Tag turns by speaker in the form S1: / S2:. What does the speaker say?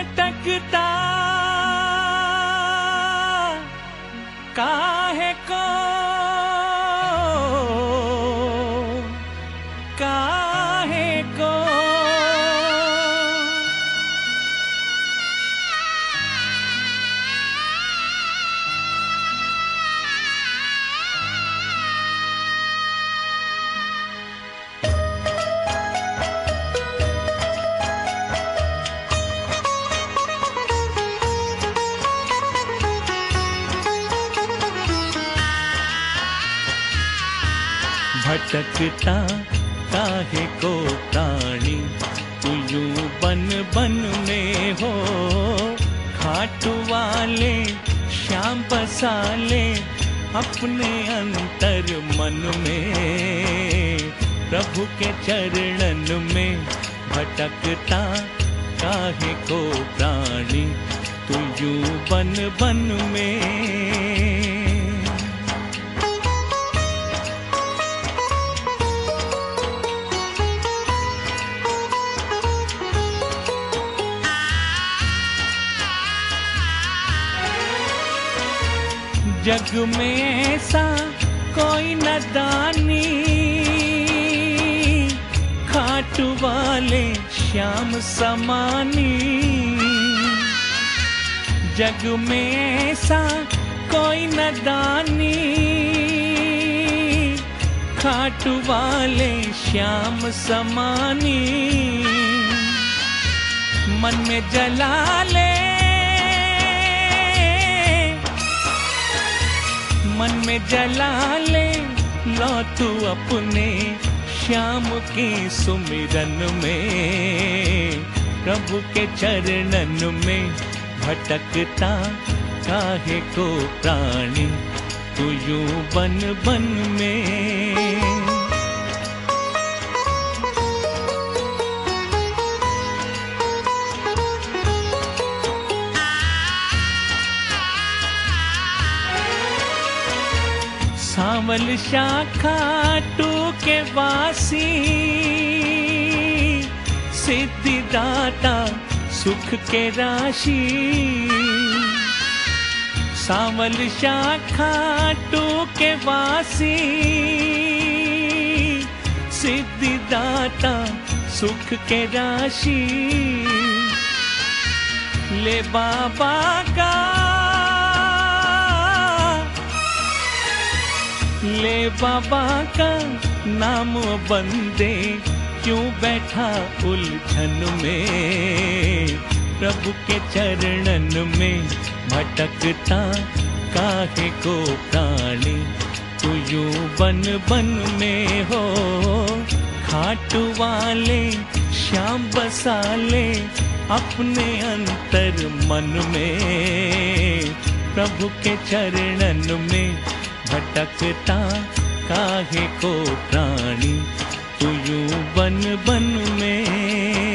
S1: भटकता काहे को भटकता, काहे को प्राणी? तू बन बन में हो। खाटू वाले, श्याम बसाले अपने अंतर मन में। प्रभु के चरणन में भटकता, काहे को प्राणी? तू बन बन में। जग में ऐसा कोई न दानी खाट वाले श्याम समानी। जग में ऐसा कोई न दानी खाट वाले श्याम समानी। मन में जला ले में जला ले लो तू अपने श्याम के सुमिरन में। प्रभु के चरणन में भटकता काहे को प्राणी, तू बन बन में? सावल शाखा टू के वासी सिद्धिदाता सुख के राशि। सावल शाखा टू के वासी सिद्धिदाता सुख के राशि। ले बाबा का बाबा का नाम बंदे क्यों बैठा उलझन में? प्रभु के चरणन में भटकता काहे को प्राणी? तू यूँ बन बन में हो। खाट वाले, श्याम बसाले, अपने अंतर मन में। प्रभु के चरणन में भटकता काहे को प्राणी? तो तू बन बन में